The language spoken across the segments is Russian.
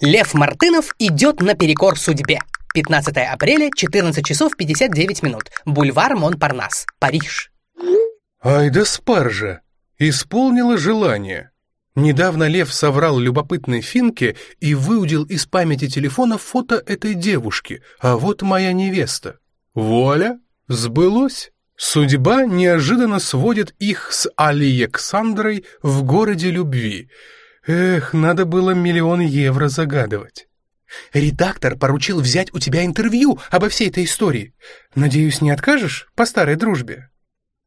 Лев Мартынов идет наперекор судьбе. 15 апреля, 14 часов 59 минут. Бульвар Монпарнас, Париж. Ай да спаржа! Исполнила желание. Недавно Лев соврал любопытной финке и выудил из памяти телефона фото этой девушки, а вот моя невеста. Вуаля! Сбылось! Судьба неожиданно сводит их с Алиександрой в городе любви. Эх, надо было миллион евро загадывать. Редактор поручил взять у тебя интервью обо всей этой истории. Надеюсь, не откажешь по старой дружбе?»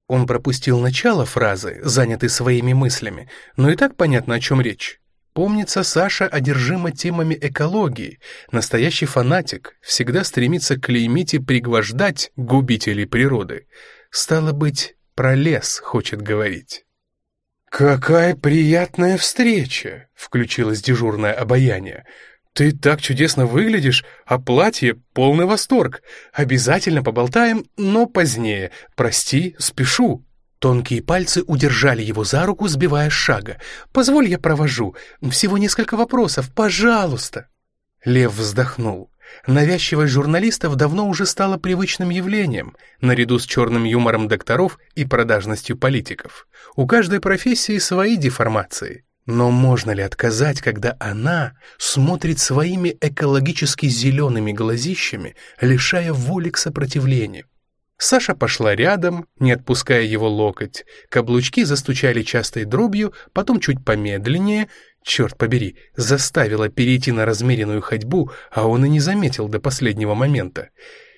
Он пропустил начало фразы, занятый своими мыслями, но и так понятно, о чем речь. Помнится, Саша одержима темами экологии. Настоящий фанатик всегда стремится клеймить и пригвождать губителей природы. Стало быть, про лес хочет говорить. «Какая приятная встреча!» — включилось дежурное обаяние. «Ты так чудесно выглядишь, а платье — полный восторг. Обязательно поболтаем, но позднее. Прости, спешу». Тонкие пальцы удержали его за руку, сбивая шага. «Позволь, я провожу. Всего несколько вопросов, пожалуйста». Лев вздохнул. Навязчивость журналистов давно уже стала привычным явлением, наряду с черным юмором докторов и продажностью политиков. У каждой профессии свои деформации. Но можно ли отказать, когда она смотрит своими экологически зелеными глазищами, лишая воли к сопротивлению? Саша пошла рядом, не отпуская его локоть. Каблучки застучали частой дробью, потом чуть помедленнее. Черт побери, заставила перейти на размеренную ходьбу, а он и не заметил до последнего момента.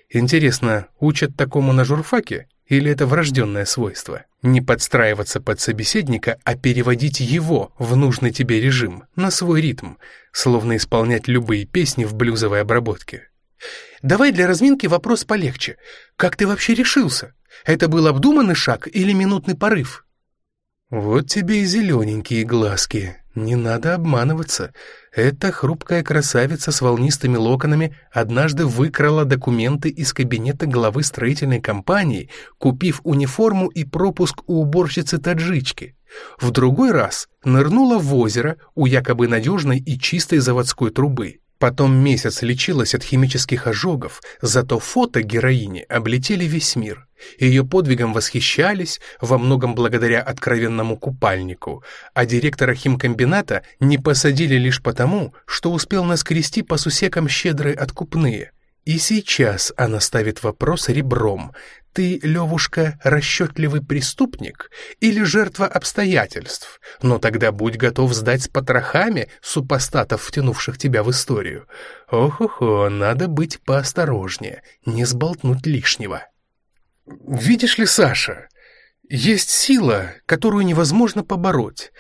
Интересно, учат такому на журфаке? Или это врожденное свойство? Не подстраиваться под собеседника, а переводить его в нужный тебе режим, на свой ритм, словно исполнять любые песни в блюзовой обработке. «Давай для разминки вопрос полегче. Как ты вообще решился? Это был обдуманный шаг или минутный порыв?» «Вот тебе и зелененькие глазки. Не надо обманываться. Эта хрупкая красавица с волнистыми локонами однажды выкрала документы из кабинета главы строительной компании, купив униформу и пропуск у уборщицы-таджички. В другой раз нырнула в озеро у якобы надежной и чистой заводской трубы. Потом месяц лечилась от химических ожогов, зато фото героини облетели весь мир. Ее подвигом восхищались, во многом благодаря откровенному купальнику, а директора химкомбината не посадили лишь потому, что успел наскрести по сусекам щедрые откупные. И сейчас она ставит вопрос ребром. Ты, Левушка, расчетливый преступник или жертва обстоятельств? Но тогда будь готов сдать с потрохами супостатов, втянувших тебя в историю. Ох-охо, надо быть поосторожнее, не сболтнуть лишнего. Видишь ли, Саша, есть сила, которую невозможно побороть.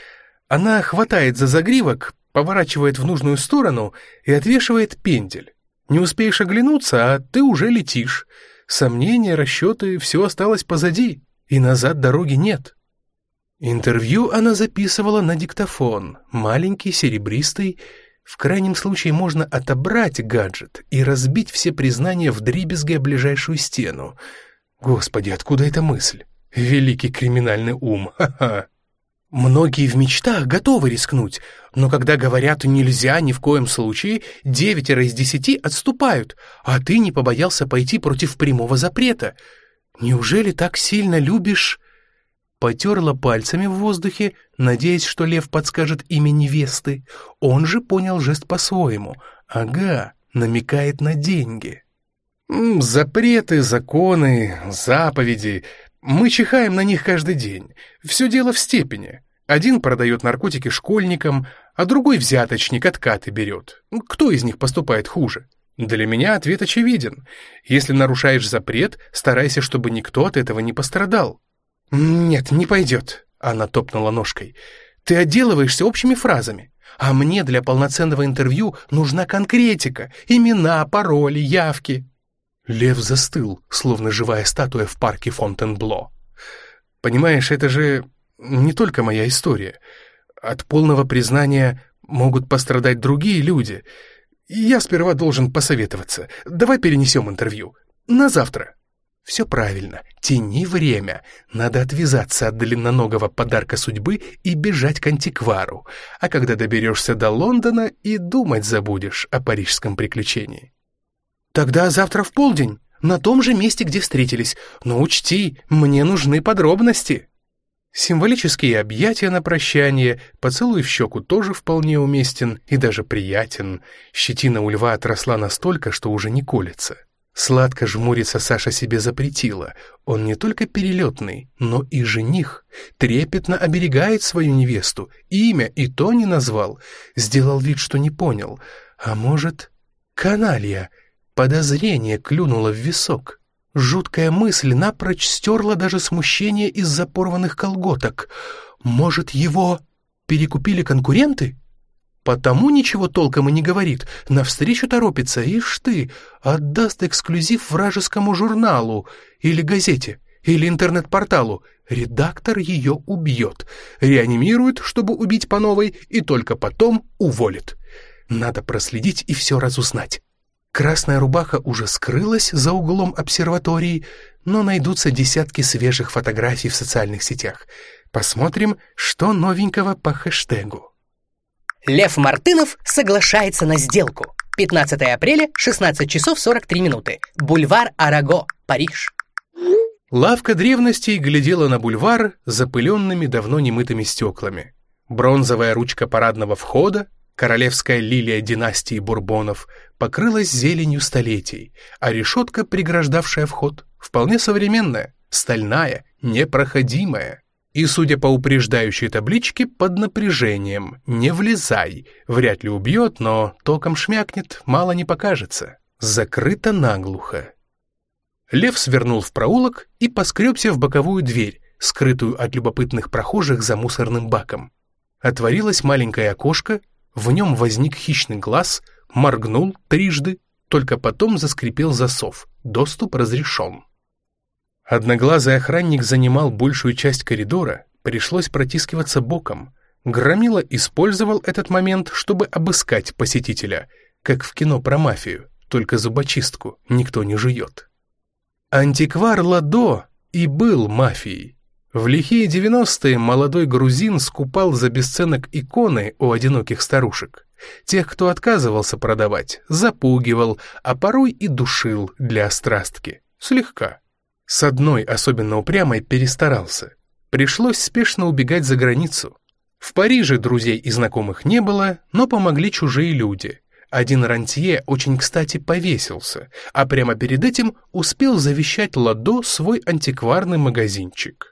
Она хватает за загривок, поворачивает в нужную сторону и отвешивает пендель. Не успеешь оглянуться, а ты уже летишь. Сомнения, расчеты, все осталось позади, и назад дороги нет. Интервью она записывала на диктофон, маленький, серебристый. В крайнем случае можно отобрать гаджет и разбить все признания в дребезге ближайшую стену. Господи, откуда эта мысль? Великий криминальный ум, ха-ха. Многие в мечтах готовы рискнуть, но когда говорят «нельзя ни в коем случае», девятеро из десяти отступают, а ты не побоялся пойти против прямого запрета. Неужели так сильно любишь...» Потерла пальцами в воздухе, надеясь, что лев подскажет имя невесты. Он же понял жест по-своему. «Ага, намекает на деньги». «Запреты, законы, заповеди мы чихаем на них каждый день. Все дело в степени. Один продает наркотики школьникам, а другой взяточник откаты берет. Кто из них поступает хуже? Для меня ответ очевиден. Если нарушаешь запрет, старайся, чтобы никто от этого не пострадал. «Нет, не пойдет», — она топнула ножкой. «Ты отделываешься общими фразами. А мне для полноценного интервью нужна конкретика, имена, пароли, явки. Лев застыл, словно живая статуя в парке Фонтенбло. «Понимаешь, это же не только моя история. От полного признания могут пострадать другие люди. Я сперва должен посоветоваться. Давай перенесем интервью. На завтра». Все правильно, тяни время. Надо отвязаться от длинноногого подарка судьбы и бежать к антиквару. А когда доберешься до Лондона, и думать забудешь о парижском приключении. Тогда завтра в полдень, на том же месте, где встретились. Но учти, мне нужны подробности. Символические объятия на прощание, поцелуй в щеку тоже вполне уместен и даже приятен. Щетина у льва отросла настолько, что уже не колется. Сладко жмуриться Саша себе запретила. Он не только перелетный, но и жених. Трепетно оберегает свою невесту. Имя и то не назвал. Сделал вид, что не понял. А может, каналья? Подозрение клюнуло в висок. Жуткая мысль напрочь стерла даже смущение из-за порванных колготок. Может, его перекупили конкуренты? Потому ничего толком и не говорит, навстречу торопится, ишь ты, отдаст эксклюзив вражескому журналу или газете, или интернет-порталу. Редактор ее убьет, реанимирует, чтобы убить по новой, и только потом уволит. Надо проследить и все разузнать. Красная рубаха уже скрылась за углом обсерватории, но найдутся десятки свежих фотографий в социальных сетях. Посмотрим, что новенького по хэштегу. Лев Мартынов соглашается на сделку. 15 апреля, 16 часов 43 минуты. Бульвар Араго, Париж. Лавка древностей глядела на бульвар запыленными давно немытыми стеклами. Бронзовая ручка парадного входа, королевская лилия династии Бурбонов, покрылась зеленью столетий, а решетка, преграждавшая вход, вполне современная, стальная, непроходимая. И, судя по упреждающей табличке, под напряжением «Не влезай!» Вряд ли убьет, но током шмякнет, мало не покажется. Закрыто наглухо. Лев свернул в проулок и поскребся в боковую дверь, скрытую от любопытных прохожих за мусорным баком. Отворилось маленькое окошко, в нем возник хищный глаз, моргнул трижды, только потом заскрипел засов. Доступ разрешен. Одноглазый охранник занимал большую часть коридора, пришлось протискиваться боком. Громила использовал этот момент, чтобы обыскать посетителя, как в кино про мафию, только зубочистку никто не жует. Антиквар Ладо и был мафией. В лихие девяностые молодой грузин скупал за бесценок иконы у одиноких старушек. Тех, кто отказывался продавать, запугивал, а порой и душил для острастки. Слегка. С одной, особенно упрямой, перестарался. Пришлось спешно убегать за границу. В Париже друзей и знакомых не было, но помогли чужие люди. Один рантье очень кстати повесился, а прямо перед этим успел завещать Ладо свой антикварный магазинчик.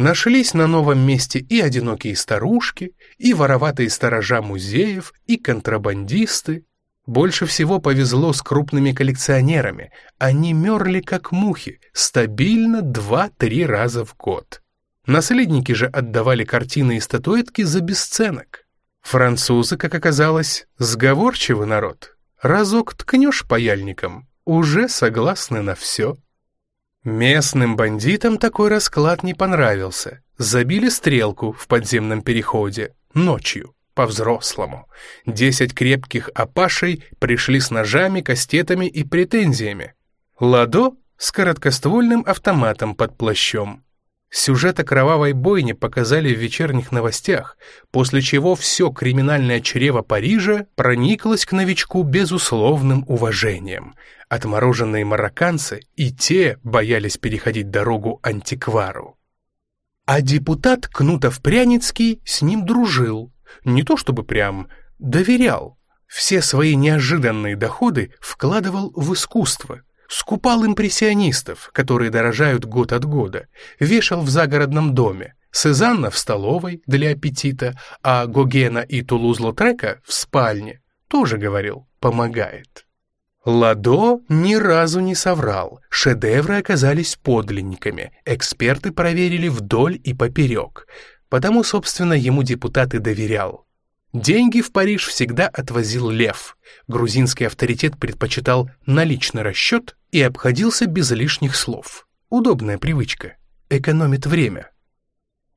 Нашлись на новом месте и одинокие старушки, и вороватые сторожа музеев, и контрабандисты, больше всего повезло с крупными коллекционерами. Они мерли как мухи, стабильно 2-3 раза в год. Наследники же отдавали картины и статуэтки за бесценок. Французы, как оказалось, сговорчивый народ. Разок ткнешь паяльником, уже согласны на все. Местным бандитам такой расклад не понравился. Забили стрелку в подземном переходе ночью по-взрослому. Десять крепких апашей пришли с ножами, кастетами и претензиями. Ладо с короткоствольным автоматом под плащом. Сюжет о кровавой бойне показали в вечерних новостях, после чего все криминальное чрево Парижа прониклось к новичку безусловным уважением. Отмороженные марокканцы и те боялись переходить дорогу антиквару. А депутат Кнутов-Пряницкий с ним дружил, не то чтобы прям доверял. Все свои неожиданные доходы вкладывал в искусство, скупал импрессионистов, которые дорожают год от года, вешал в загородном доме, Сезанна в столовой для аппетита, а Гогена и Тулуз-Лотрека в спальне, тоже говорил, помогает. Ладо ни разу не соврал, шедевры оказались подлинниками, эксперты проверили вдоль и поперек. Потому, собственно, ему депутат и доверял. Деньги в Париж всегда отвозил Лев. Грузинский авторитет предпочитал наличный расчет и обходился без лишних слов. Удобная привычка. Экономит время.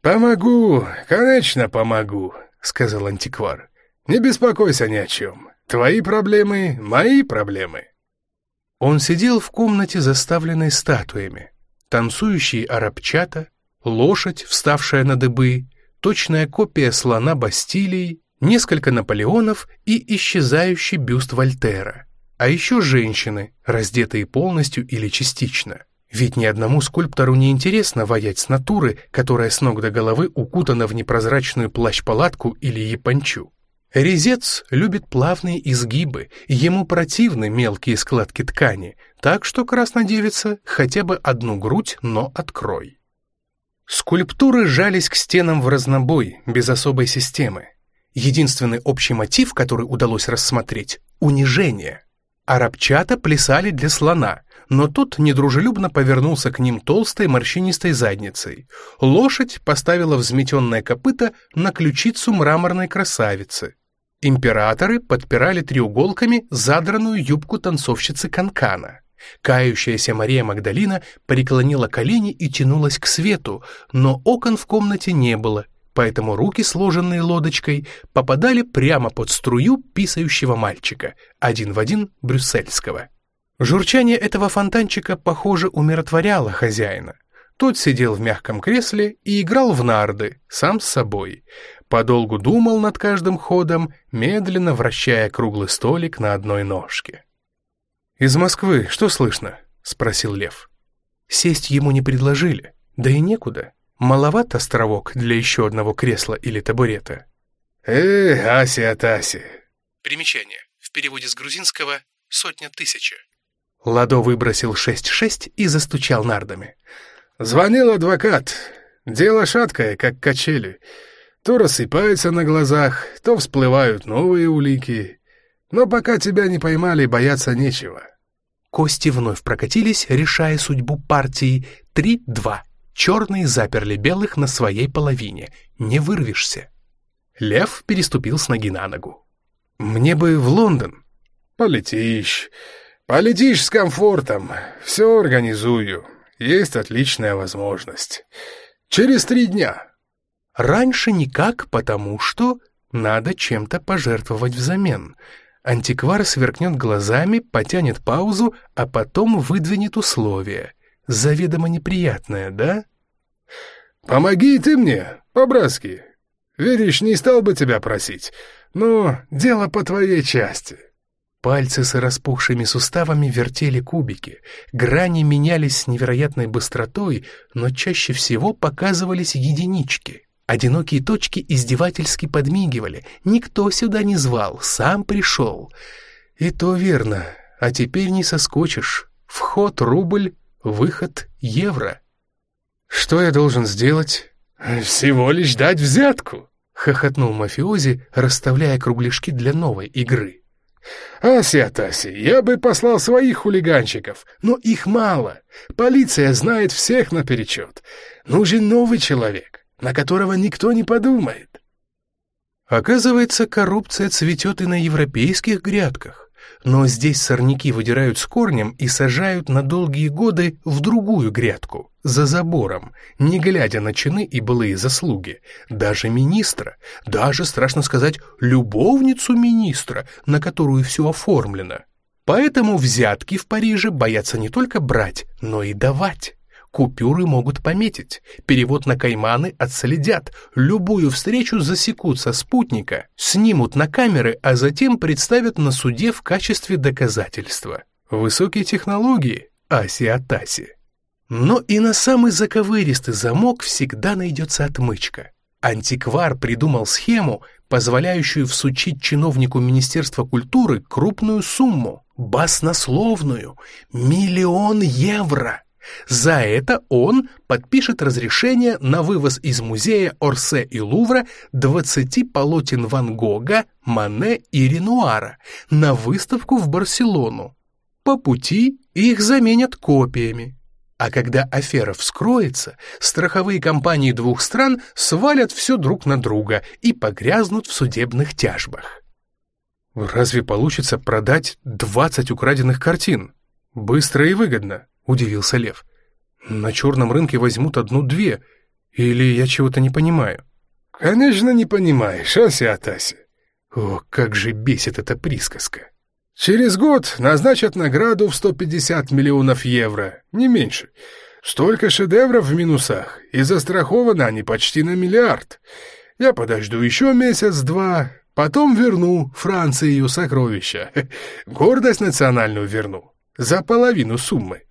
«Помогу, конечно, помогу», — сказал антиквар. «Не беспокойся ни о чем. Твои проблемы — мои проблемы». Он сидел в комнате, заставленной статуями. Танцующие арабчата, лошадь, вставшая на дыбы, точная копия слона Бастилии, несколько Наполеонов и исчезающий бюст Вольтера. А еще женщины, раздетые полностью или частично. Ведь ни одному скульптору не интересно воять с натуры, которая с ног до головы укутана в непрозрачную плащ-палатку или япончу. Резец любит плавные изгибы, ему противны мелкие складки ткани, так что, краснодевица, хотя бы одну грудь, но открой. Скульптуры жались к стенам в разнобой, без особой системы. Единственный общий мотив, который удалось рассмотреть — унижение. Арабчата плясали для слона, но тот недружелюбно повернулся к ним толстой морщинистой задницей. Лошадь поставила взметенное копыто на ключицу мраморной красавицы. Императоры подпирали треуголками задранную юбку танцовщицы Канкана. Кающаяся Мария Магдалина преклонила колени и тянулась к свету, но окон в комнате не было, поэтому руки, сложенные лодочкой, попадали прямо под струю писающего мальчика, один в один брюссельского. Журчание этого фонтанчика, похоже, умиротворяло хозяина. Тот сидел в мягком кресле и играл в нарды, сам с собой. Подолгу думал над каждым ходом, медленно вращая круглый столик на одной ножке. «Из Москвы что слышно?» — спросил Лев. Сесть ему не предложили, да и некуда. Маловат островок для еще одного кресла или табурета. «Эх, Ася-тася!» Примечание. В переводе с грузинского «сотня тысяча». Ладо выбросил шесть-шесть и застучал нардами. «Звонил адвокат. Дело шаткое, как качели. То рассыпается на глазах, то всплывают новые улики. Но пока тебя не поймали, бояться нечего». Кости вновь прокатились, решая судьбу партии 3-2. Черные заперли белых на своей половине. Не вырвешься. Лев переступил с ноги на ногу. «Мне бы в Лондон». «Полетишь. Полетишь с комфортом. Все организую. Есть отличная возможность. Через три дня». «Раньше никак, потому что надо чем-то пожертвовать взамен». Антиквар сверкнет глазами, потянет паузу, а потом выдвинет условия. Заведомо неприятное, да? «Помоги ты мне, по-братски. Веришь, не стал бы тебя просить, но дело по твоей части». Пальцы с распухшими суставами вертели кубики, грани менялись с невероятной быстротой, но чаще всего показывались единички. Одинокие точки издевательски подмигивали. Никто сюда не звал, сам пришел. И то верно, а теперь не соскочишь. Вход рубль, выход евро. Что я должен сделать? Всего лишь дать взятку, хохотнул мафиози, расставляя кругляшки для новой игры. «Ася, Таси, я бы послал своих хулиганчиков, но их мало. Полиция знает всех наперечет. Нужен новый человек на которого никто не подумает. Оказывается, коррупция цветет и на европейских грядках, но здесь сорняки выдирают с корнем и сажают на долгие годы в другую грядку, за забором, не глядя на чины и былые заслуги, даже министра, даже, страшно сказать, любовницу министра, на которую все оформлено. Поэтому взятки в Париже боятся не только брать, но и давать. Купюры могут пометить, перевод на кайманы отследят, любую встречу засекут со спутника, снимут на камеры, а затем представят на суде в качестве доказательства. Высокие технологии, аси-атаси. Но и на самый заковыристый замок всегда найдется отмычка. Антиквар придумал схему, позволяющую всучить чиновнику Министерства культуры крупную сумму, баснословную, миллион евро. За это он подпишет разрешение на вывоз из музея Орсе и Лувра 20 полотен Ван Гога, Мане и Ренуара на выставку в Барселону. По пути их заменят копиями. А когда афера вскроется, страховые компании двух стран свалят все друг на друга и погрязнут в судебных тяжбах. Разве получится продать 20 украденных картин? Быстро и выгодно. — удивился Лев. «На черном рынке возьмут одну-две. Или я чего-то не понимаю?» «Конечно не понимаешь, Ася Атася». О, как же бесит эта присказка. Через год назначат награду в 150 миллионов евро, не меньше. Столько шедевров в минусах, и застрахованы они почти на миллиард. Я подожду еще месяц-два, потом верну Франции ее сокровища. Гордость национальную верну. За половину суммы.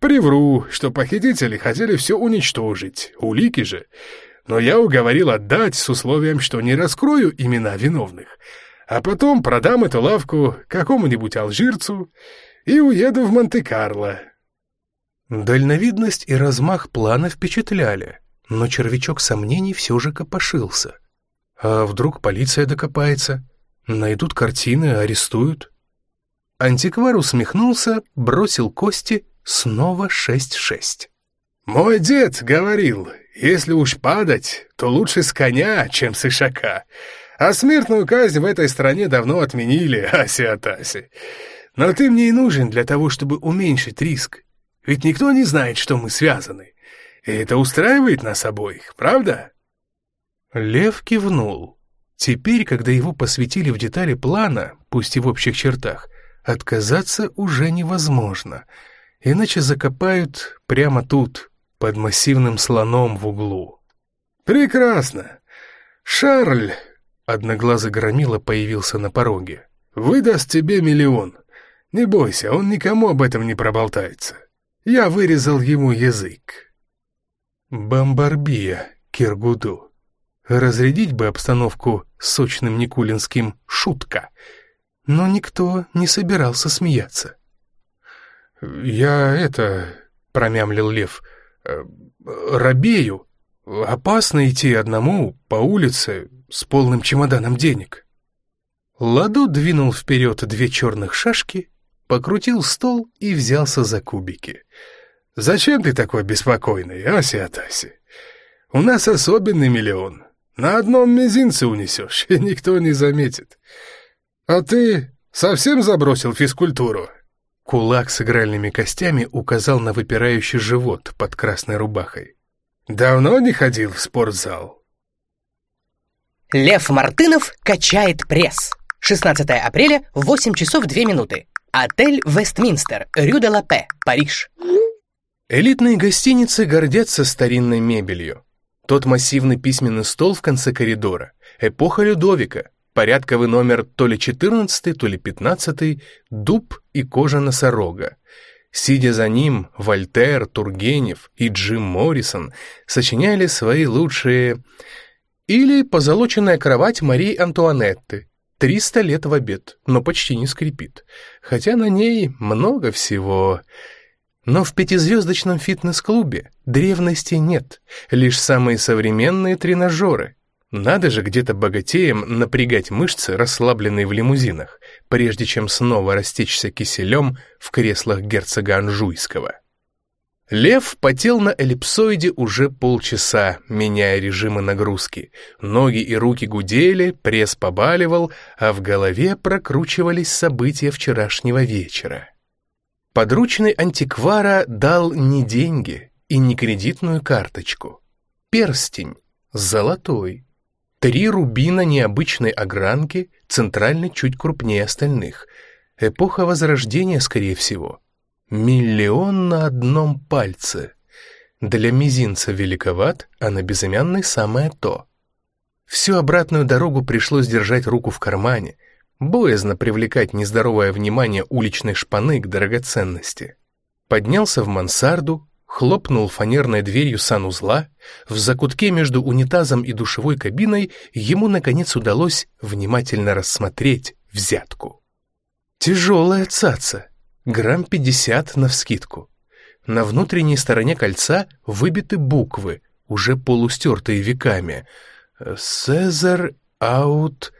Привру, что похитители хотели все уничтожить, улики же. Но я уговорил отдать с условием, что не раскрою имена виновных. А потом продам эту лавку какому-нибудь алжирцу и уеду в Монте-Карло. Дальновидность и размах плана впечатляли, но червячок сомнений все же копошился. А вдруг полиция докопается? Найдут картины, арестуют? Антиквар усмехнулся, бросил кости, снова шесть-шесть. «Мой дед говорил, если уж падать, то лучше с коня, чем с ишака. А смертную казнь в этой стране давно отменили, Аси-Атаси. Но ты мне и нужен для того, чтобы уменьшить риск. Ведь никто не знает, что мы связаны. И это устраивает нас обоих, правда?» Лев кивнул. Теперь, когда его посвятили в детали плана, пусть и в общих чертах, отказаться уже невозможно, иначе закопают прямо тут, под массивным слоном в углу. «Прекрасно! Шарль!» — одноглазый громила появился на пороге. «Выдаст тебе миллион. Не бойся, он никому об этом не проболтается. Я вырезал ему язык. Бомбарбия, Киргуду. Разрядить бы обстановку сочным Никулинским «шутка», но никто не собирался смеяться. «Я это...» — промямлил Лев. «э, «Робею. Опасно идти одному по улице с полным чемоданом денег». Ладу двинул вперед две черных шашки покрутил стол и взялся за кубики. «Зачем ты такой беспокойный, Ася-Атаси? У нас особенный миллион. На одном мизинце унесешь, и никто не заметит. А ты совсем забросил физкультуру?» Кулак с игральными костями указал на выпирающий живот под красной рубахой. «Давно не ходил в спортзал?» Лев Мартынов качает пресс. 16 апреля, 8 часов 2 минуты. Отель Вестминстер, Рю де Лапе, Париж. Элитные гостиницы гордятся старинной мебелью. Тот массивный письменный стол в конце коридора. Эпоха Людовика. Порядковый номер то ли 14, то ли 15, дуб и кожа носорога. Сидя за ним, Вольтер, Тургенев и Джим Моррисон сочиняли свои лучшие... Или позолоченная кровать Марии Антуанетты, Триста лет в обед, но почти не скрипит. Хотя на ней много всего. Но в пятизвездочном фитнес-клубе древности нет, лишь самые современные тренажеры. Надо же где-то богатеем напрягать мышцы, расслабленные в лимузинах, прежде чем снова растечься киселем в креслах герцога Анжуйского. Лев потел на эллипсоиде уже полчаса, меняя режимы нагрузки. Ноги и руки гудели, пресс побаливал, а в голове прокручивались события вчерашнего вечера. Подручный антиквара дал не деньги и не кредитную карточку. Перстень, золотой. Три рубина необычной огранки, центральный чуть крупнее остальных. Эпоха Возрождения, скорее всего. Миллион на одном пальце. Для мизинца великоват, а на безымянной самое то. Всю обратную дорогу пришлось держать руку в кармане, боязно привлекать нездоровое внимание уличной шпаны к драгоценности. Поднялся в мансарду, хлопнул фанерной дверью санузла, в закутке между унитазом и душевой кабиной ему, наконец, удалось внимательно рассмотреть взятку. Тяжелая цаца, грамм пятьдесят навскидку. На внутренней стороне кольца выбиты буквы, уже полустертые веками. «Цезарь аут...»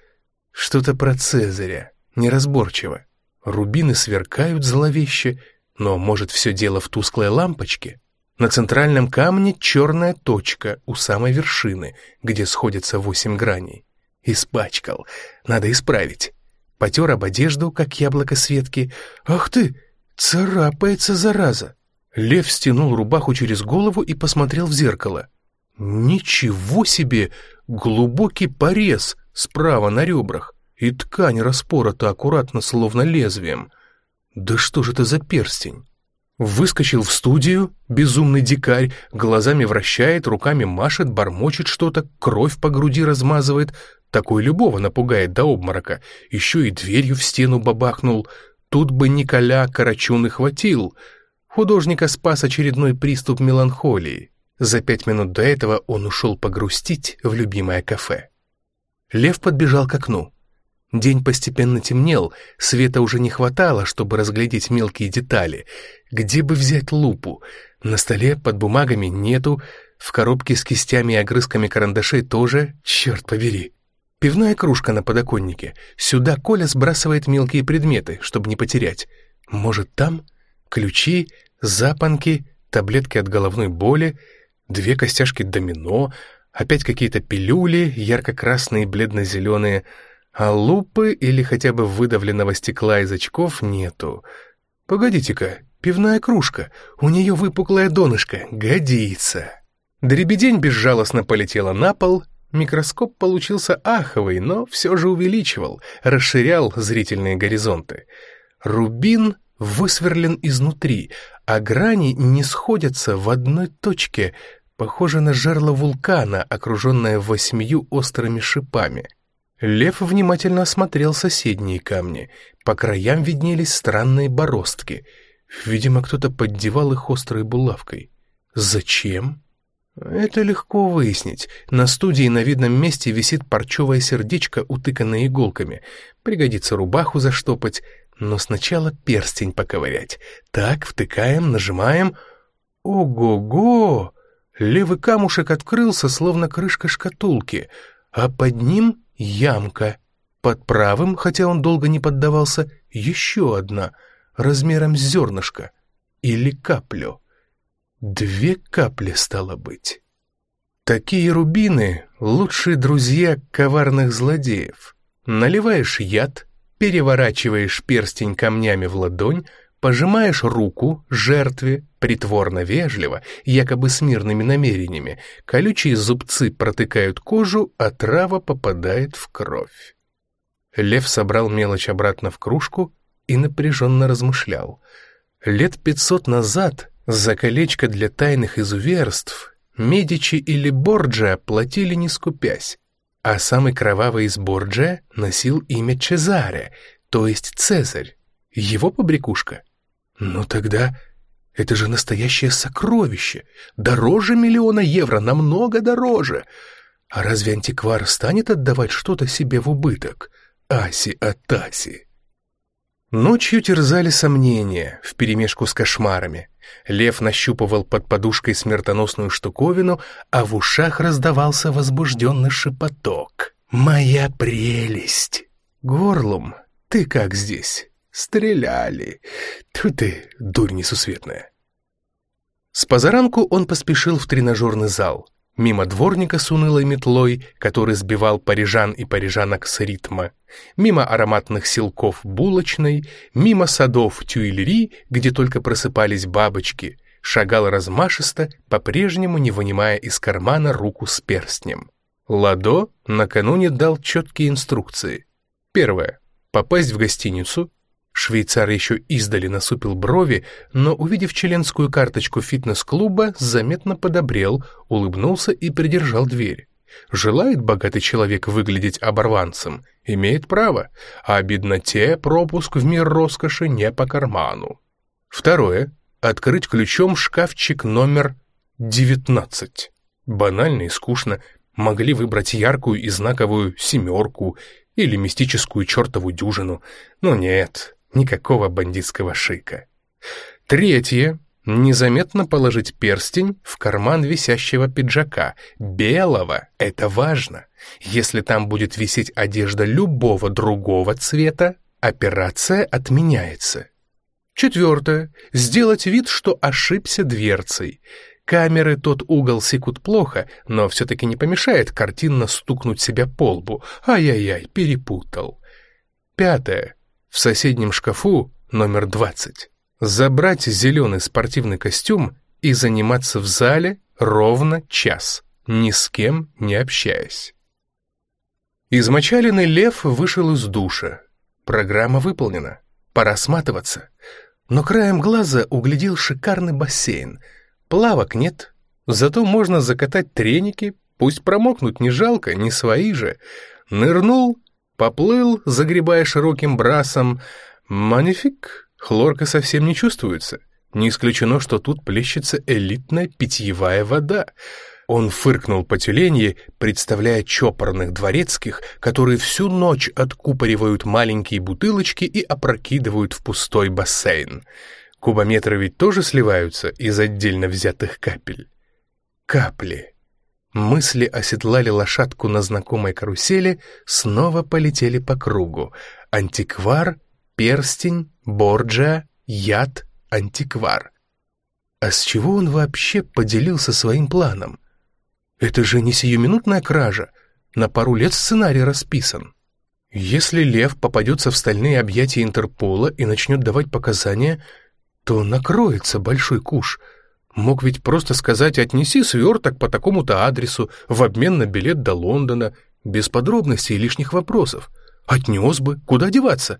Что-то про Цезаря, неразборчиво. Рубины сверкают зловеще, но, может, все дело в тусклой лампочке? На центральном камне черная точка у самой вершины, где сходятся восемь граней. Испачкал. Надо исправить. Потер об одежду, как яблоко Светки. «Ах ты! Царапается, зараза!» Лев стянул рубаху через голову и посмотрел в зеркало. «Ничего себе! Глубокий порез справа на ребрах! И ткань распорота аккуратно, словно лезвием. Да что же это за перстень? Выскочил в студию, безумный дикарь, глазами вращает, руками машет, бормочет что-то, кровь по груди размазывает. Такой любого напугает до обморока. Еще и дверью в стену бабахнул. Тут бы Николя Карачун и хватил. Художника спас очередной приступ меланхолии. За пять минут до этого он ушел погрустить в любимое кафе. Лев подбежал к окну. День постепенно темнел, света уже не хватало, чтобы разглядеть мелкие детали. Где бы взять лупу? На столе под бумагами нету, в коробке с кистями и огрызками карандашей тоже, черт побери. Пивная кружка на подоконнике. Сюда Коля сбрасывает мелкие предметы, чтобы не потерять. Может, там? Ключи, запонки, таблетки от головной боли, две костяшки домино, опять какие-то пилюли, ярко-красные бледно-зеленые, а лупы или хотя бы выдавленного стекла из очков нету. Погодите-ка, пивная кружка, у нее выпуклая донышко, годится. Дребедень безжалостно полетела на пол, микроскоп получился аховый, но все же увеличивал, расширял зрительные горизонты. Рубин высверлен изнутри, а грани не сходятся в одной точке, похоже на жерло вулкана, окруженное восьмию острыми шипами. Лев внимательно осмотрел соседние камни. По краям виднелись странные бороздки. Видимо, кто-то поддевал их острой булавкой. Зачем? Это легко выяснить. На студии на видном месте висит парчевое сердечко, утыканное иголками. Пригодится рубаху заштопать, но сначала перстень поковырять. Так, втыкаем, нажимаем. Ого-го! Левый камушек открылся, словно крышка шкатулки, а под ним ямка. Под правым, хотя он долго не поддавался, еще одна, размером с зернышко или каплю. Две капли стало быть. Такие рубины — лучшие друзья коварных злодеев. Наливаешь яд, переворачиваешь перстень камнями в ладонь, Пожимаешь руку жертве, притворно вежливо, якобы с мирными намерениями, колючие зубцы протыкают кожу, а трава попадает в кровь. Лев собрал мелочь обратно в кружку и напряженно размышлял. Лет пятьсот назад за колечко для тайных изуверств Медичи или Борджиа платили не скупясь, а самый кровавый из Борджиа носил имя Чезаре, то есть Цезарь. Его побрякушка «Ну тогда это же настоящее сокровище, дороже миллиона евро, намного дороже. А разве антиквар станет отдавать что-то себе в убыток? Аси от Аси!» Ночью терзали сомнения вперемешку с кошмарами. Лев нащупывал под подушкой смертоносную штуковину, а в ушах раздавался возбужденный шепоток. «Моя прелесть!» «Горлум, ты как здесь?» Стреляли. Тут ты, дурь несусветная. С позаранку он поспешил в тренажерный зал, мимо дворника с унылой метлой, который сбивал парижан и парижанок с ритма, мимо ароматных силков булочной, мимо садов тюильри, где только просыпались бабочки, шагал размашисто, по-прежнему не вынимая из кармана руку с перстнем. Ладо накануне дал четкие инструкции. Первое. Попасть в гостиницу, Швейцар еще издали насупил брови, но, увидев членскую карточку фитнес-клуба, заметно подобрел, улыбнулся и придержал дверь. Желает богатый человек выглядеть оборванцем, имеет право, а бедноте пропуск в мир роскоши не по карману. Второе. Открыть ключом шкафчик номер 19. Банально и скучно. Могли выбрать яркую и знаковую семерку или мистическую чертову дюжину, но нет, Никакого бандитского шика. Третье. Незаметно положить перстень в карман висящего пиджака. Белого. Это важно. Если там будет висеть одежда любого другого цвета, операция отменяется. Четвертое. Сделать вид, что ошибся дверцей. Камеры тот угол секут плохо, но все-таки не помешает картинно стукнуть себя по лбу. Ай-яй-яй, перепутал. Пятое. В соседнем шкафу номер 20 забрать зеленый спортивный костюм и заниматься в зале ровно час, ни с кем не общаясь. Измочаленный лев вышел из душа. Программа выполнена. Пора сматываться. Но краем глаза углядел шикарный бассейн. Плавок нет, зато можно закатать треники, пусть промокнуть не жалко, не свои же. Нырнул, поплыл, загребая широким брасом. Манифик, хлорка совсем не чувствуется. Не исключено, что тут плещется элитная питьевая вода. Он фыркнул по тюленье, представляя чопорных дворецких, которые всю ночь откупоривают маленькие бутылочки и опрокидывают в пустой бассейн. Кубометры ведь тоже сливаются из отдельно взятых капель. Капли. Мысли оседлали лошадку на знакомой карусели, снова полетели по кругу. Антиквар, перстень, борджа, яд, антиквар. А с чего он вообще поделился своим планом? Это же не сиюминутная кража, на пару лет сценарий расписан. Если Лев попадется в стальные объятия Интерпола и начнет давать показания, то накроется большой куш. Мог ведь просто сказать «отнеси сверток по такому-то адресу в обмен на билет до Лондона», без подробностей и лишних вопросов. Отнес бы, куда деваться?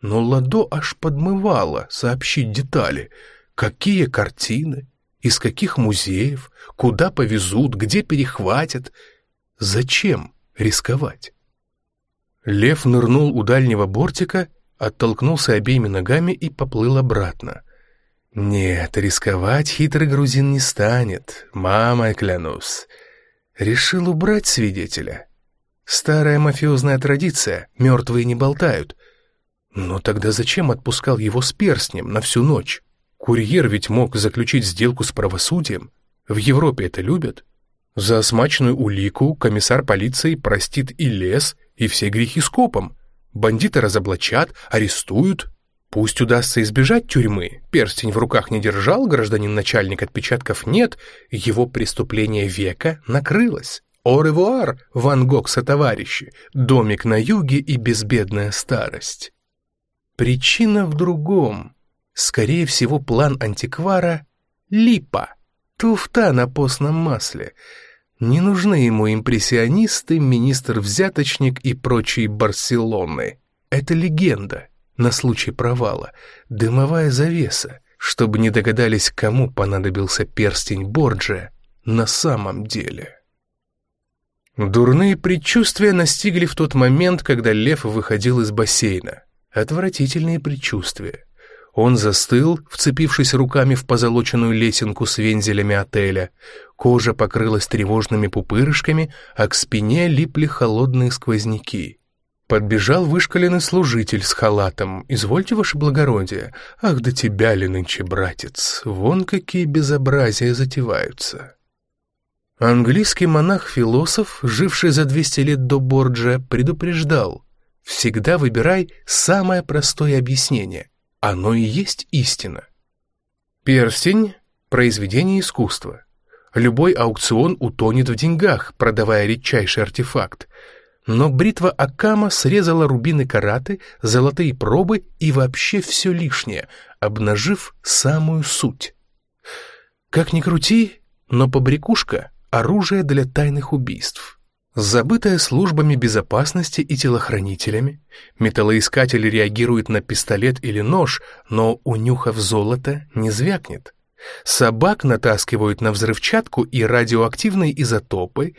Но Ладо аж подмывало сообщить детали. Какие картины, из каких музеев, куда повезут, где перехватят. Зачем рисковать? Лев нырнул у дальнего бортика, оттолкнулся обеими ногами и поплыл обратно. Нет, рисковать хитрый грузин не станет, мамой клянусь. Решил убрать свидетеля. Старая мафиозная традиция, мертвые не болтают. Но тогда зачем отпускал его с перстнем на всю ночь? Курьер ведь мог заключить сделку с правосудием. В Европе это любят. За смачную улику комиссар полиции простит и лес, и все грехи скопом. Бандиты разоблачат, арестуют. Пусть удастся избежать тюрьмы. Перстень в руках не держал, гражданин-начальник отпечатков нет, его преступление века накрылось. О-ревуар, Ван Гог сотоварищи, домик на юге и безбедная старость. Причина в другом. Скорее всего, план антиквара — липа, туфта на постном масле. Не нужны ему импрессионисты, министр-взяточник и прочие Барселоны. Это легенда на случай провала, дымовая завеса, чтобы не догадались, кому понадобился перстень Борджа на самом деле. Дурные предчувствия настигли в тот момент, когда лев выходил из бассейна. Отвратительные предчувствия. Он застыл, вцепившись руками в позолоченную лесенку с вензелями отеля. Кожа покрылась тревожными пупырышками, а к спине липли холодные сквозняки. Подбежал вышкаленный служитель с халатом. «Извольте, ваше благородие. Ах, да тебя ли нынче, братец? Вон какие безобразия затеваются». Английский монах-философ, живший за 200 лет до Борджа, предупреждал. Всегда выбирай самое простое объяснение. Оно и есть истина. Перстень — произведение искусства. Любой аукцион утонет в деньгах, продавая редчайший артефакт. Но бритва Акама срезала рубины караты, золотые пробы и вообще все лишнее, обнажив самую суть. Как ни крути, но побрякушка — оружие для тайных убийств. Забытая службами безопасности и телохранителями, металлоискатель реагирует на пистолет или нож, но, унюхав золото, не звякнет. Собак натаскивают на взрывчатку и радиоактивные изотопы.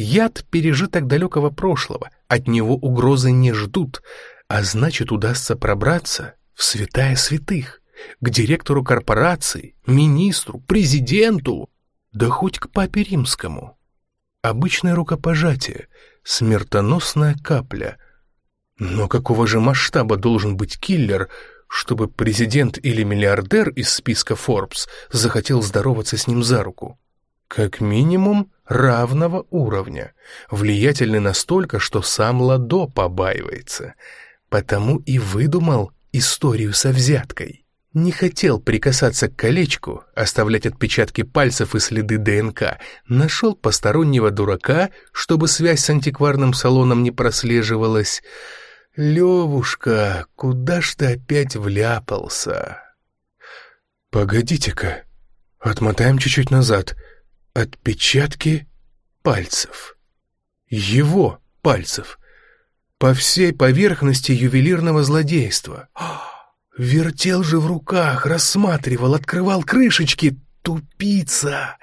Яд пережиток далекого прошлого, от него угрозы не ждут, а значит удастся пробраться в святая святых, к директору корпорации, министру, президенту, да хоть к папе римскому. Обычное рукопожатие, смертоносная капля. Но какого же масштаба должен быть киллер, чтобы президент или миллиардер из списка Forbes захотел здороваться с ним за руку? Как минимум равного уровня, влиятельный настолько, что сам Ладо побаивается. Потому и выдумал историю со взяткой. Не хотел прикасаться к колечку, оставлять отпечатки пальцев и следы ДНК. Нашел постороннего дурака, чтобы связь с антикварным салоном не прослеживалась. «Левушка, куда ж ты опять вляпался?» «Погодите-ка, отмотаем чуть-чуть назад. Отпечатки пальцев. Его пальцев. по всей поверхности ювелирного злодейства. Вертел же в руках, рассматривал, открывал крышечки. Тупица!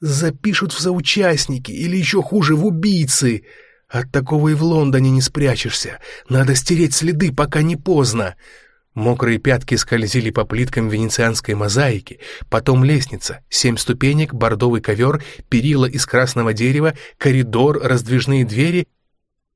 Запишут в соучастники или еще хуже в убийцы. От такого и в Лондоне не спрячешься. Надо стереть следы, пока не поздно. Мокрые пятки скользили по плиткам венецианской мозаики, потом лестница, семь ступенек, бордовый ковер, перила из красного дерева, коридор, раздвижные двери.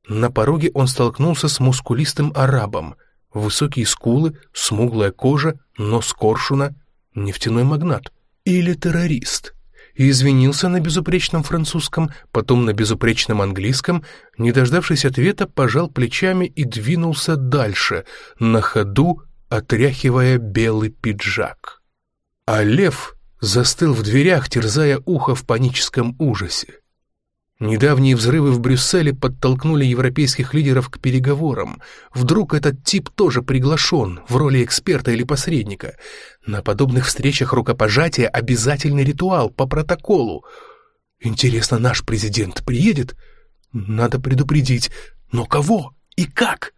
На пороге он столкнулся с мускулистым арабом. Высокие скулы, смуглая кожа, нос коршуна, нефтяной магнат или террорист. И извинился на безупречном французском, потом на безупречном английском, не дождавшись ответа, пожал плечами и двинулся дальше, на ходу отряхивая белый пиджак. А лев застыл в дверях, терзая ухо в паническом ужасе. Недавние взрывы в Брюсселе подтолкнули европейских лидеров к переговорам. Вдруг этот тип тоже приглашен в роли эксперта или посредника. На подобных встречах рукопожатие — обязательный ритуал по протоколу. Интересно, наш президент приедет? Надо предупредить. Но кого и как?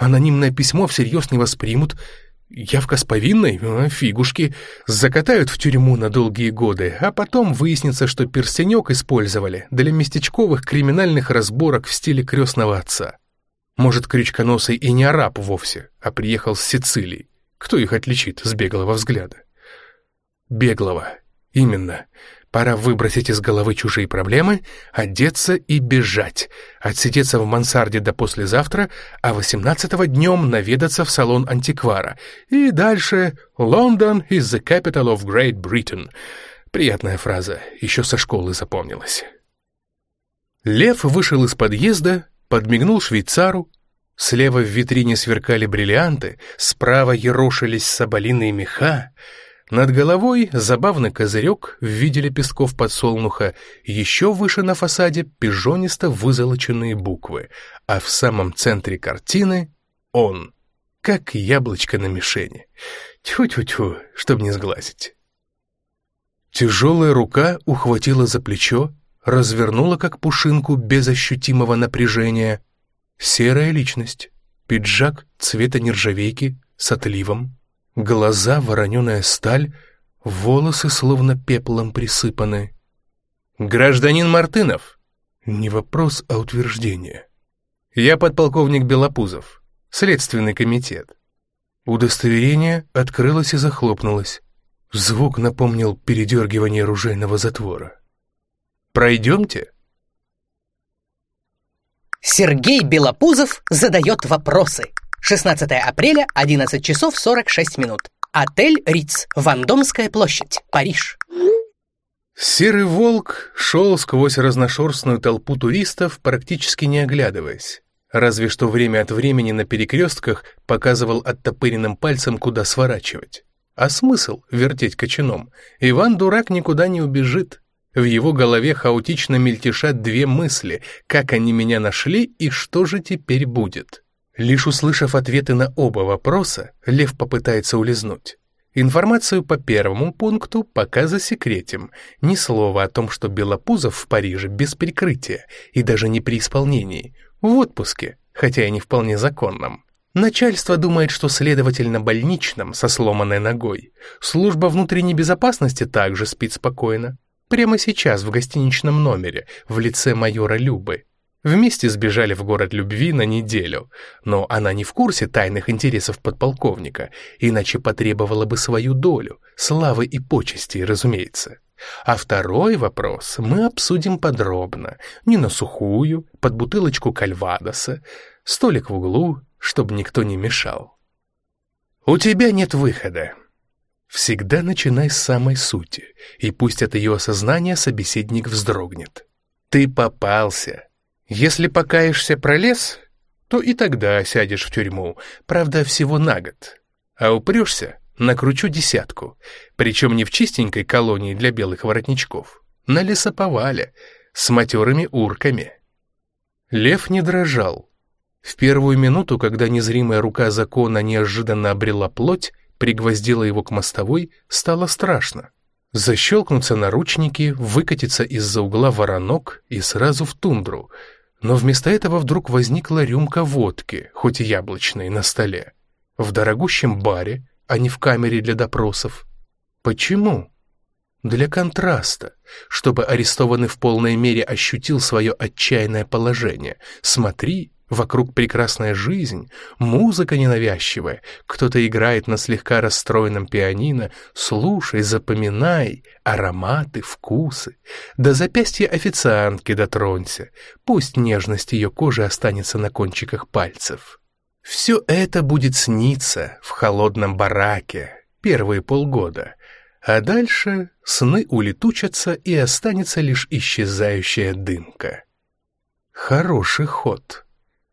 Анонимное письмо всерьез не воспримут. Явка с повинной? А, фигушки. Закатают в тюрьму на долгие годы, а потом выяснится, что перстенек использовали для местечковых криминальных разборок в стиле крестного отца. Может, крючконосый и не араб вовсе, а приехал с Сицилии. Кто их отличит с беглого взгляда? Беглого. Именно. Пора выбросить из головы чужие проблемы, одеться и бежать, отсидеться в мансарде до послезавтра, а 18-го днем наведаться в салон антиквара. И дальше «Лондон is the capital of Great Britain». Приятная фраза, еще со школы запомнилась. Лев вышел из подъезда, подмигнул швейцару, Слева в витрине сверкали бриллианты, справа ерошились соболиные меха, над головой забавный козырек в виде лепестков подсолнуха, еще выше на фасаде пижонисто вызолоченные буквы, а в самом центре картины он, как яблочко на мишени. Тьфу-тьфу-тьфу, чтоб не сглазить. Тяжелая рука ухватила за плечо, развернула как пушинку без ощутимого напряжения. Серая личность, пиджак цвета нержавейки с отливом, Глаза — вороненая сталь, волосы словно пеплом присыпаны. «Гражданин Мартынов!» Не вопрос, а утверждение. «Я подполковник Белопузов, Следственный комитет». Удостоверение открылось и захлопнулось. Звук напомнил передергивание ружейного затвора. «Пройдемте?» Сергей Белопузов задает вопросы. 16 апреля, 11 часов 46 минут. Отель Риц, Вандомская площадь, Париж. Серый волк шел сквозь разношерстную толпу туристов, практически не оглядываясь. Разве что время от времени на перекрестках показывал оттопыренным пальцем, куда сворачивать. А смысл вертеть кочаном? Иван-дурак никуда не убежит. В его голове хаотично мельтешат две мысли, как они меня нашли и что же теперь будет. Лишь услышав ответы на оба вопроса, Лев попытается улизнуть. Информацию по первому пункту пока засекретим. Ни слова о том, что Белопузов в Париже без прикрытия и даже не при исполнении. В отпуске, хотя и не вполне законном. Начальство думает, что следователь на больничном со сломанной ногой. Служба внутренней безопасности также спит спокойно. Прямо сейчас в гостиничном номере в лице майора Любы. Вместе сбежали в город любви на неделю, но она не в курсе тайных интересов подполковника, иначе потребовала бы свою долю, славы и почести, разумеется. А второй вопрос мы обсудим подробно, не на сухую, под бутылочку кальвадоса, столик в углу, чтобы никто не мешал. У тебя нет выхода. Всегда начинай с самой сути, и пусть от ее осознания собеседник вздрогнет. Ты попался, если покаешься про лес, то и тогда сядешь в тюрьму, правда, всего на год. А упрешься, накручу десятку, причем не в чистенькой колонии для белых воротничков, на лесоповале, с матерыми урками. Лев не дрожал. В первую минуту, когда незримая рука закона неожиданно обрела плоть, пригвоздила его к мостовой, стало страшно. Защелкнутся наручники, выкатиться из-за угла воронок и сразу в тундру — Но вместо этого вдруг возникла рюмка водки, хоть и яблочной, на столе. В дорогущем баре, а не в камере для допросов. Почему? Для контраста, чтобы арестованный в полной мере ощутил свое отчаянное положение. Смотри, вокруг прекрасная жизнь, музыка ненавязчивая, кто-то играет на слегка расстроенном пианино, слушай, запоминай, ароматы, вкусы. До запястья официантки дотронься, пусть нежность ее кожи останется на кончиках пальцев. Все это будет сниться в холодном бараке первые полгода, а дальше сны улетучатся и останется лишь исчезающая дымка. Хороший ход.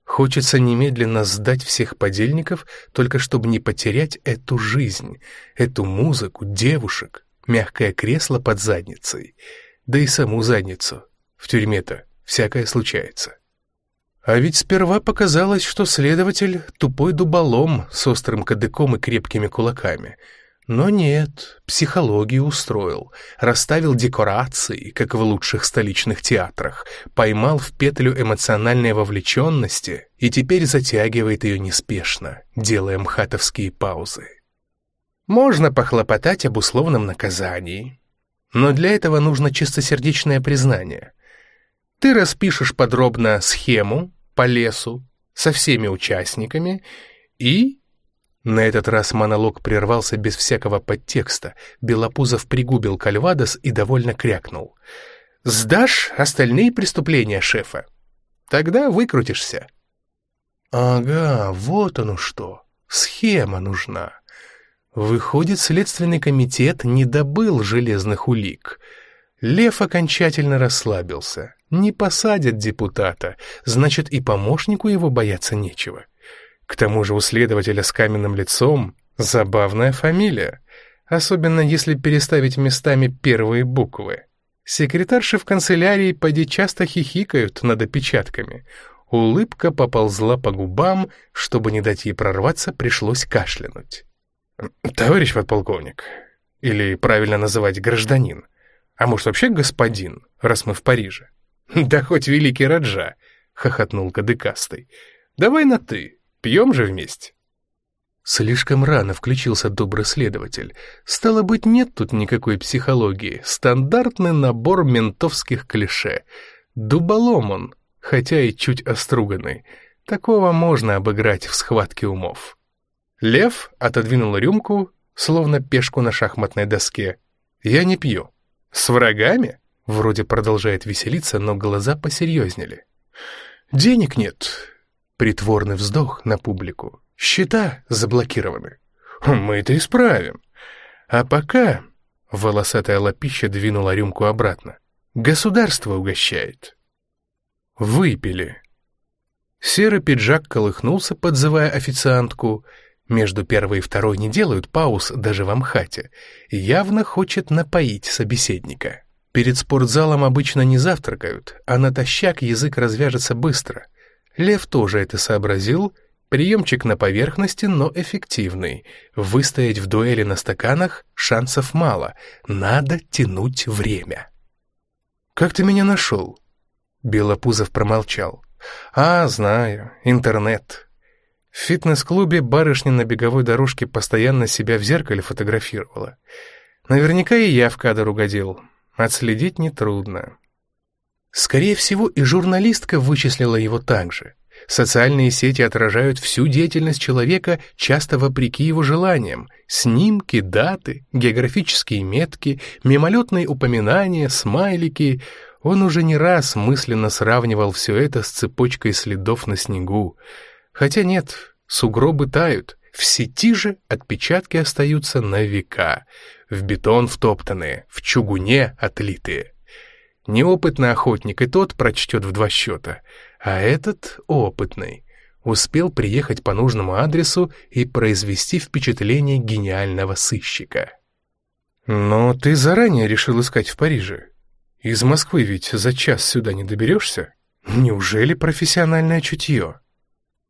Хочется немедленно сдать всех подельников, только чтобы не потерять эту жизнь, эту музыку, девушек, мягкое кресло под задницей, да и саму задницу. В тюрьме-то всякое случается. А ведь сперва показалось, что следователь — тупой дуболом с острым кадыком и крепкими кулаками — но нет, психологию устроил, расставил декорации, как в лучших столичных театрах, поймал в петлю эмоциональной вовлеченности и теперь затягивает ее неспешно, делая мхатовские паузы. Можно похлопотать об условном наказании, но для этого нужно чистосердечное признание. Ты распишешь подробно схему по лесу со всеми участниками и на этот раз монолог прервался без всякого подтекста. Белопузов пригубил кальвадос и довольно крякнул. «Сдашь остальные преступления шефа? Тогда выкрутишься». «Ага, вот оно что. Схема нужна. Выходит, Следственный комитет не добыл железных улик». Лев окончательно расслабился. Не посадят депутата, значит, и помощнику его бояться нечего. К тому же у следователя с каменным лицом забавная фамилия, особенно если переставить местами первые буквы. Секретарши в канцелярии поди часто хихикают над опечатками. Улыбка поползла по губам, чтобы не дать ей прорваться, пришлось кашлянуть. «Товарищ подполковник, или правильно называть гражданин, а может вообще господин, раз мы в Париже?» «Да хоть великий Раджа», — хохотнул кадыкастый. «Давай на «ты». Пьем же вместе». Слишком рано включился добрый следователь. Стало быть, нет тут никакой психологии. Стандартный набор ментовских клише. Дуболом он, хотя и чуть оструганный. Такого можно обыграть в схватке умов. Лев отодвинул рюмку, словно пешку на шахматной доске. «Я не пью. С врагами?» Вроде продолжает веселиться, но глаза посерьезнели. «Денег нет. Притворный вздох на публику. Счета заблокированы. Мы это исправим. А пока... Волосатая лапища двинула рюмку обратно. Государство угощает. Выпили. Серый пиджак колыхнулся, подзывая официантку. Между первой и второй не делают пауз даже в Амхате. Явно хочет напоить собеседника. Перед спортзалом обычно не завтракают, а натощак язык развяжется быстро — Лев тоже это сообразил. Приемчик на поверхности, но эффективный. Выстоять в дуэли на стаканах шансов мало. Надо тянуть время. «Как ты меня нашел?» Белопузов промолчал. «А, знаю, интернет». В фитнес-клубе барышня на беговой дорожке постоянно себя в зеркале фотографировала. Наверняка и я в кадр угодил. Отследить нетрудно. Скорее всего, и журналистка вычислила его так же. Социальные сети отражают всю деятельность человека, часто вопреки его желаниям. Снимки, даты, географические метки, мимолетные упоминания, смайлики. Он уже не раз мысленно сравнивал все это с цепочкой следов на снегу. Хотя нет, сугробы тают, в сети же отпечатки остаются на века, в бетон втоптанные, в чугуне отлитые. Неопытный охотник и тот прочтет в два счета, а этот опытный успел приехать по нужному адресу и произвести впечатление гениального сыщика. «Но ты заранее решил искать в Париже. Из Москвы ведь за час сюда не доберешься? Неужели профессиональное чутье?»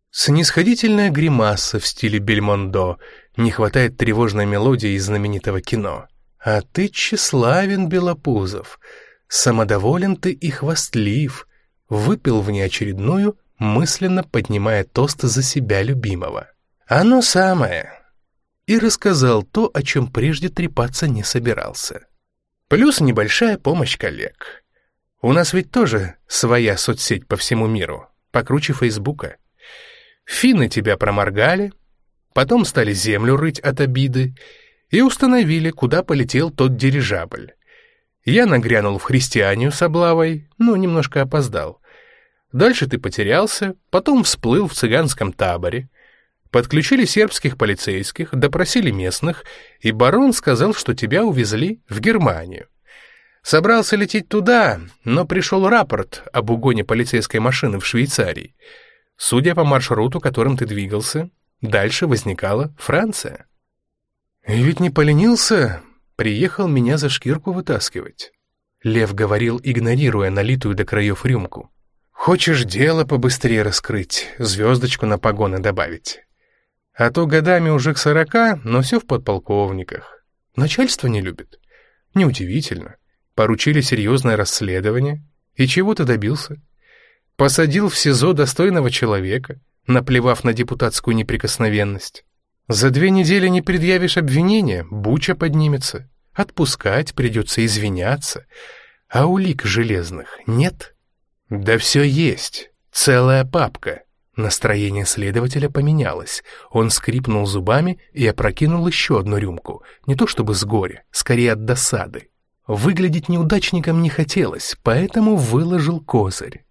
Снисходительная гримаса в стиле Бельмондо, не хватает тревожной мелодии из знаменитого кино. «А ты тщеславен, Белопузов», Самодоволен ты и хвастлив. выпил в неочередную, мысленно поднимая тост за себя любимого. «Оно самое!» И рассказал то, о чем прежде трепаться не собирался. Плюс небольшая помощь коллег. У нас ведь тоже своя соцсеть по всему миру, покруче Фейсбука. Финны тебя проморгали, потом стали землю рыть от обиды и установили, куда полетел тот дирижабль. Я нагрянул в христианию с облавой, но немножко опоздал. Дальше ты потерялся, потом всплыл в цыганском таборе. Подключили сербских полицейских, допросили местных, и барон сказал, что тебя увезли в Германию. Собрался лететь туда, но пришел рапорт об угоне полицейской машины в Швейцарии. Судя по маршруту, которым ты двигался, дальше возникала Франция. И ведь не поленился, приехал меня за шкирку вытаскивать. Лев говорил, игнорируя налитую до краев рюмку. Хочешь дело побыстрее раскрыть, звездочку на погоны добавить. А то годами уже к сорока, но все в подполковниках. Начальство не любит. Неудивительно. Поручили серьезное расследование. И чего ты добился? Посадил в СИЗО достойного человека, наплевав на депутатскую неприкосновенность. За две недели не предъявишь обвинения, буча поднимется. Отпускать придется извиняться. А улик железных нет? Да все есть. Целая папка. Настроение следователя поменялось. Он скрипнул зубами и опрокинул еще одну рюмку. Не то чтобы с горя, скорее от досады. Выглядеть неудачником не хотелось, поэтому выложил козырь.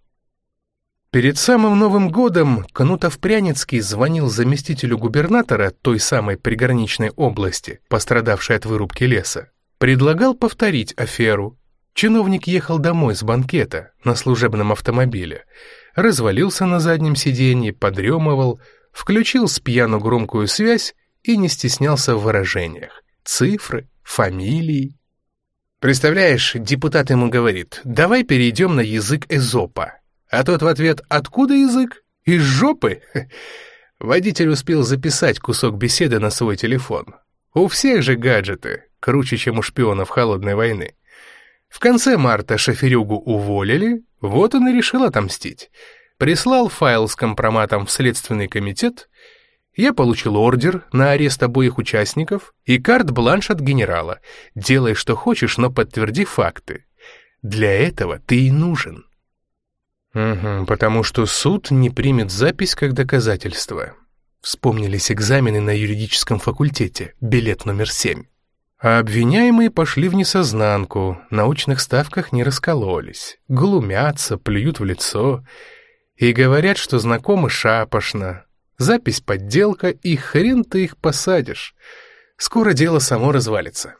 Перед самым Новым годом Кнутов-Пряницкий звонил заместителю губернатора той самой приграничной области, пострадавшей от вырубки леса. Предлагал повторить аферу. Чиновник ехал домой с банкета на служебном автомобиле, развалился на заднем сиденье, подремывал, включил с пьяну громкую связь и не стеснялся в выражениях. Цифры, фамилии, Представляешь, депутат ему говорит, давай перейдем на язык Эзопа. А тот в ответ, откуда язык? Из жопы? Водитель успел записать кусок беседы на свой телефон. У всех же гаджеты, круче, чем у шпионов холодной войны. В конце марта шоферюгу уволили, вот он и решил отомстить. Прислал файл с компроматом в Следственный комитет я получил ордер на арест обоих участников и карт-бланш от генерала. Делай, что хочешь, но подтверди факты. Для этого ты и нужен. Угу, потому что суд не примет запись как доказательство. Вспомнились экзамены на юридическом факультете, билет номер семь. А обвиняемые пошли в несознанку, на очных ставках не раскололись, глумятся, плюют в лицо и говорят, что знакомы шапошно, Запись подделка, и хрен ты их посадишь. Скоро дело само развалится.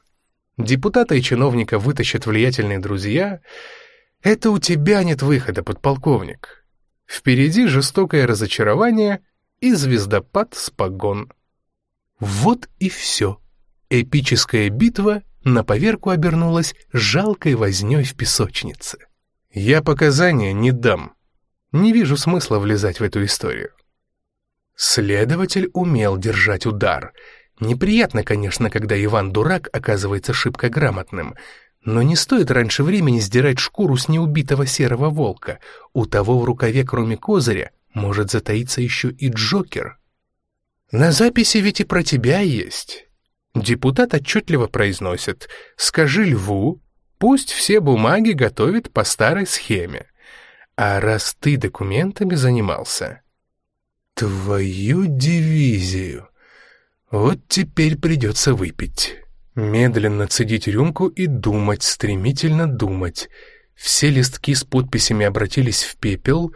Депутата и чиновника вытащат влиятельные друзья. Это у тебя нет выхода, подполковник. Впереди жестокое разочарование и звездопад с погон. Вот и все. Эпическая битва на поверку обернулась жалкой вознёй в песочнице. Я показания не дам. Не вижу смысла влезать в эту историю. Следователь умел держать удар. Неприятно, конечно, когда Иван-дурак оказывается шибко грамотным, но не стоит раньше времени сдирать шкуру с неубитого серого волка. У того в рукаве, кроме козыря, может затаиться еще и Джокер. На записи ведь и про тебя есть. Депутат отчетливо произносит «Скажи льву, пусть все бумаги готовит по старой схеме. А раз ты документами занимался, Твою дивизию! Вот теперь придется выпить. Медленно цедить рюмку и думать, стремительно думать. Все листки с подписями обратились в пепел.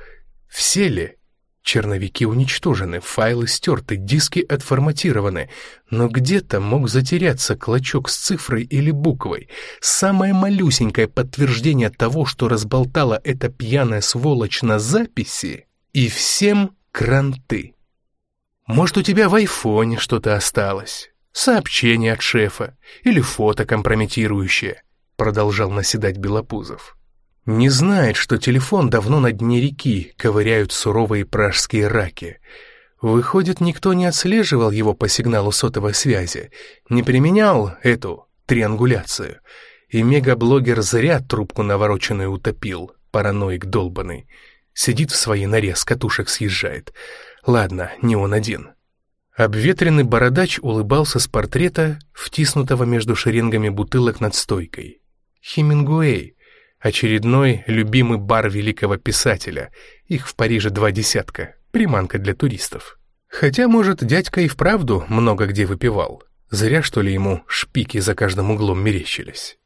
Все ли? Черновики уничтожены, файлы стерты, диски отформатированы. Но где-то мог затеряться клочок с цифрой или буквой. Самое малюсенькое подтверждение того, что разболтала эта пьяная сволочь на записи, и всем кранты. Может, у тебя в айфоне что-то осталось, сообщение от шефа или фото компрометирующее, продолжал наседать Белопузов. Не знает, что телефон давно на дне реки ковыряют суровые пражские раки. Выходит, никто не отслеживал его по сигналу сотовой связи, не применял эту триангуляцию, и мегаблогер зря трубку навороченную утопил, параноик долбанный. Сидит в своей норе, с катушек съезжает. Ладно, не он один. Обветренный бородач улыбался с портрета, втиснутого между шеренгами бутылок над стойкой. Хемингуэй, очередной любимый бар великого писателя. Их в Париже два десятка, приманка для туристов. Хотя, может, дядька и вправду много где выпивал. Зря, что ли, ему шпики за каждым углом мерещились.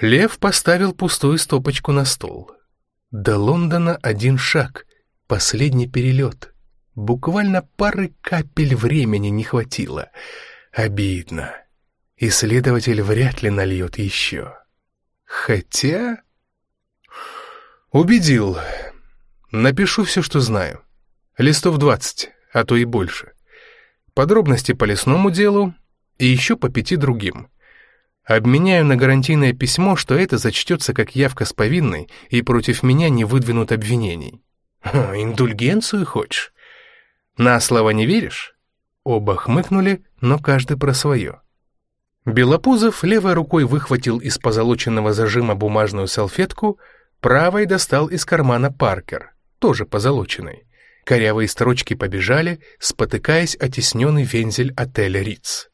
Лев поставил пустую стопочку на стол. До Лондона один шаг, последний перелет. Буквально пары капель времени не хватило. Обидно. Исследователь вряд ли нальет еще. Хотя... Убедил. Напишу все, что знаю. Листов двадцать, а то и больше. Подробности по лесному делу и еще по пяти другим. Обменяю на гарантийное письмо, что это зачтется как явка с повинной, и против меня не выдвинут обвинений. О, индульгенцию хочешь? На слово не веришь? Оба хмыкнули, но каждый про свое. Белопузов левой рукой выхватил из позолоченного зажима бумажную салфетку, правой достал из кармана Паркер, тоже позолоченный. Корявые строчки побежали, спотыкаясь о вензель отеля Риц.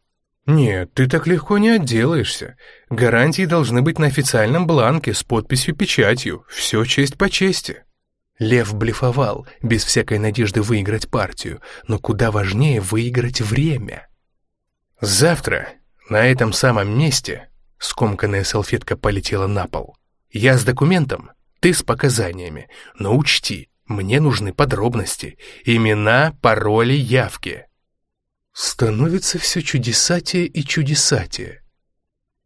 «Нет, ты так легко не отделаешься. Гарантии должны быть на официальном бланке с подписью-печатью. Все честь по чести». Лев блефовал, без всякой надежды выиграть партию, но куда важнее выиграть время. «Завтра, на этом самом месте...» Скомканная салфетка полетела на пол. «Я с документом, ты с показаниями, но учти, мне нужны подробности, имена, пароли, явки». Становится все чудесатее и чудесатее.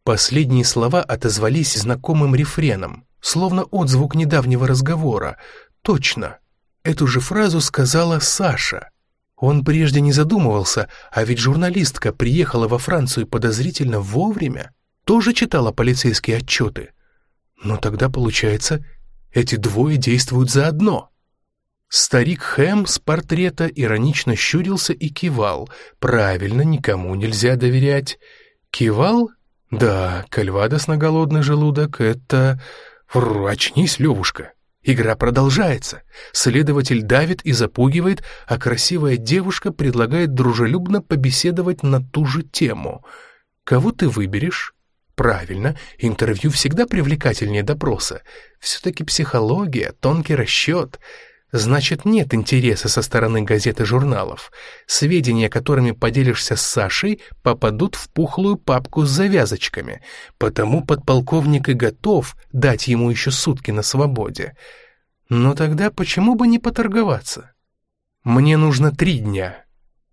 Последние слова отозвались знакомым рефреном, словно отзвук недавнего разговора. Точно, эту же фразу сказала Саша. Он прежде не задумывался, а ведь журналистка приехала во Францию подозрительно вовремя, тоже читала полицейские отчеты. Но тогда, получается, эти двое действуют заодно. Старик Хэм с портрета иронично щурился и кивал. Правильно, никому нельзя доверять. Кивал? Да, кальвадос на голодный желудок — это... Фру, очнись, Левушка. Игра продолжается. Следователь давит и запугивает, а красивая девушка предлагает дружелюбно побеседовать на ту же тему. Кого ты выберешь? Правильно, интервью всегда привлекательнее допроса. Все-таки психология, тонкий расчет — Значит, нет интереса со стороны газет и журналов. Сведения, которыми поделишься с Сашей, попадут в пухлую папку с завязочками, потому подполковник и готов дать ему еще сутки на свободе. Но тогда почему бы не поторговаться? Мне нужно три дня.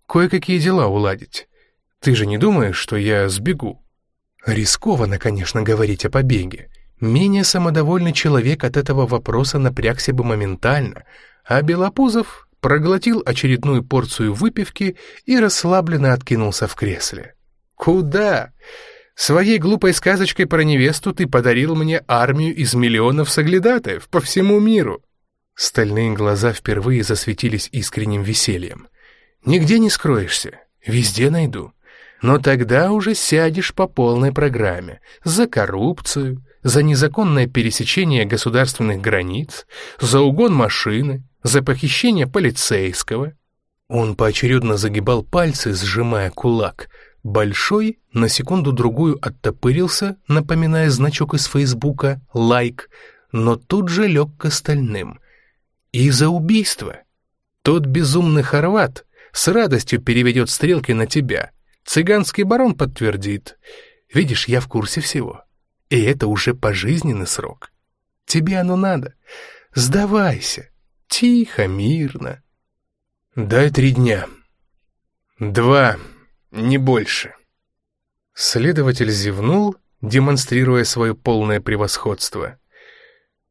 Кое-какие дела уладить. Ты же не думаешь, что я сбегу? Рискованно, конечно, говорить о побеге. Менее самодовольный человек от этого вопроса напрягся бы моментально — а Белопузов проглотил очередную порцию выпивки и расслабленно откинулся в кресле. «Куда? Своей глупой сказочкой про невесту ты подарил мне армию из миллионов соглядатаев по всему миру». Стальные глаза впервые засветились искренним весельем. «Нигде не скроешься, везде найду. Но тогда уже сядешь по полной программе. За коррупцию, за незаконное пересечение государственных границ, за угон машины, за похищение полицейского. Он поочередно загибал пальцы, сжимая кулак. Большой на секунду-другую оттопырился, напоминая значок из Фейсбука «Лайк», но тут же лег к остальным. И за убийство. Тот безумный хорват с радостью переведет стрелки на тебя. Цыганский барон подтвердит. Видишь, я в курсе всего. И это уже пожизненный срок. Тебе оно надо. Сдавайся. Тихо, мирно. Дай три дня. Два, не больше. Следователь зевнул, демонстрируя свое полное превосходство.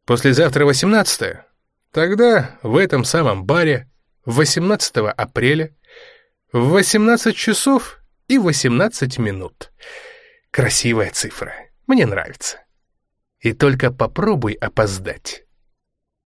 Послезавтра восемнадцатое. Тогда в этом самом баре 18 апреля в 18 часов и 18 минут. Красивая цифра. Мне нравится. И только попробуй опоздать.